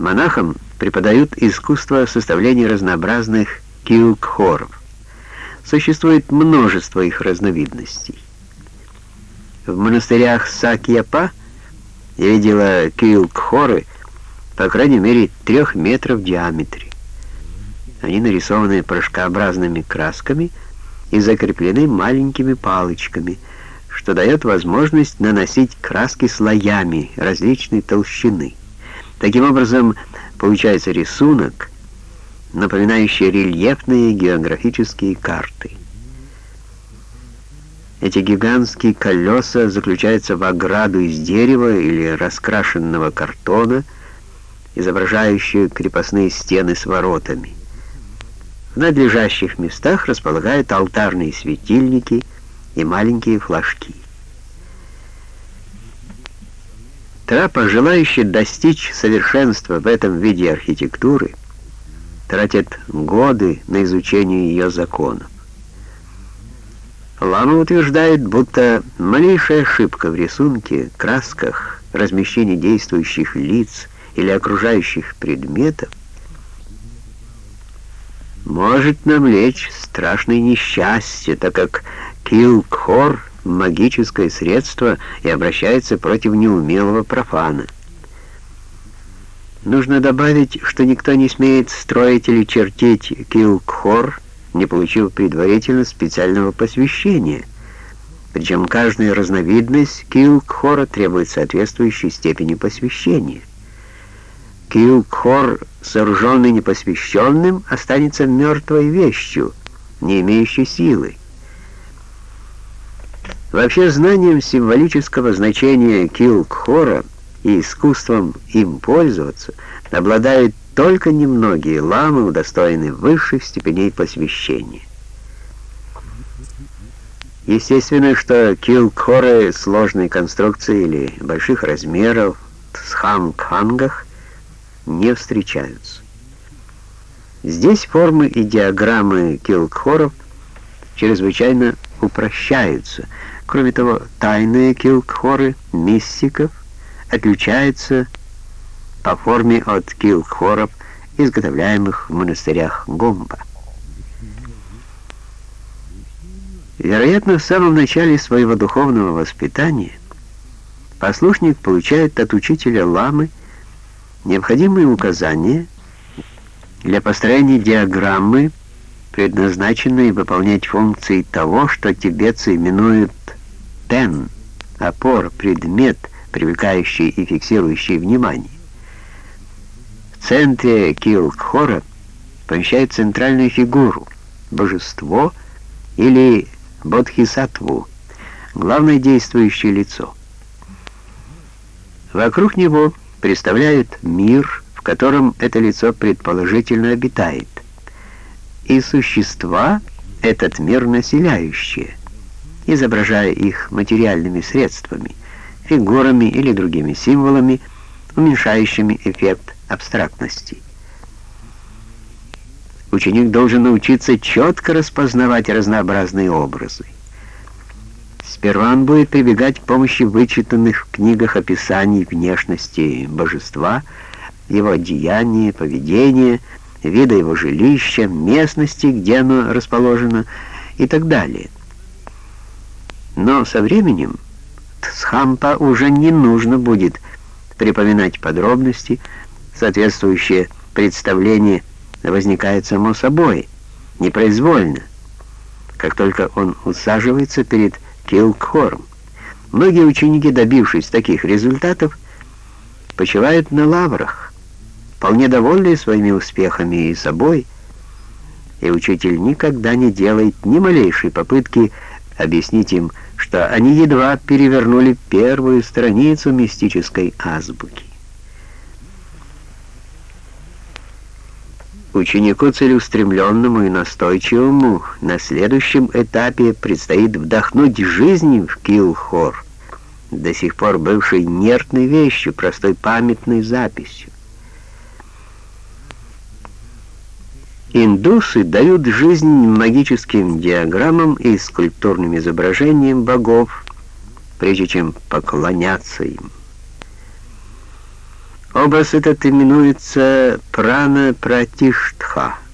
Монахам преподают искусство составления разнообразных килкхоров. Существует множество их разновидностей. В монастырях Сакьяпа я видела килкхоры, по крайней мере, трех метров в диаметре. Они нарисованы порошкообразными красками и закреплены маленькими палочками, что дает возможность наносить краски слоями различной толщины. Таким образом, получается рисунок, напоминающий рельефные географические карты. Эти гигантские колеса заключаются в ограду из дерева или раскрашенного картона, изображающую крепостные стены с воротами. В надлежащих местах располагают алтарные светильники и маленькие флажки. Трапа, желающий достичь совершенства в этом виде архитектуры, тратит годы на изучение ее законов. Лама утверждает, будто малейшая ошибка в рисунке, красках, размещении действующих лиц или окружающих предметов может навлечь страшное несчастье, так как Килкхор — магическое средство и обращается против неумелого профана. Нужно добавить, что никто не смеет строить или чертить Килкхор, не получив предварительно специального посвящения. Причем каждая разновидность Килкхора требует соответствующей степени посвящения. Килкхор, сооруженный непосвященным, останется мертвой вещью, не имеющей силы. Вообще знанием символического значения Килкхора и искусством им пользоваться обладают только немногие ламы, удостоенные высших степеней посвящения. Естественно, что килкхоры сложной конструкции или больших размеров в схам-кхангах не встречаются. Здесь формы и диаграммы килкхоров чрезвычайно упрощаются. Кроме того, тайные килкхоры мистиков отличаются по форме от килкхоров, изготовляемых в монастырях Гомба. Вероятно, в самом начале своего духовного воспитания послушник получает от учителя ламы необходимые указания для построения диаграммы, предназначенной выполнять функции того, что тибетцы именуют «тен» — опор, предмет, привлекающий и фиксирующий внимание. В центре Килкхора помещает центральную фигуру — божество или бодхисаттву, главное действующее лицо. Вокруг него — представляют мир, в котором это лицо предположительно обитает, и существа, этот мир населяющие, изображая их материальными средствами, фигурами или другими символами, уменьшающими эффект абстрактности. Ученик должен научиться четко распознавать разнообразные образы. Сперва он будет прибегать к помощи вычитанных в книгах описаний внешности божества, его деяния, поведения, вида его жилища, местности, где оно расположено и так далее. Но со временем Тсхампа уже не нужно будет припоминать подробности, соответствующее представление возникает само собой, непроизвольно, как только он усаживается перед Килкхорн. Многие ученики, добившись таких результатов, почивают на лаврах, вполне довольные своими успехами и собой, и учитель никогда не делает ни малейшей попытки объяснить им, что они едва перевернули первую страницу мистической азбуки. Ученику целеустремленному и настойчивому на следующем этапе предстоит вдохнуть жизнь в Килхор, до сих пор бывшей нервной вещью, простой памятной записью. Индусы дают жизнь магическим диаграммам и скульптурным изображениям богов, прежде чем поклоняться им. Образ этот именуется прана-пратиштха —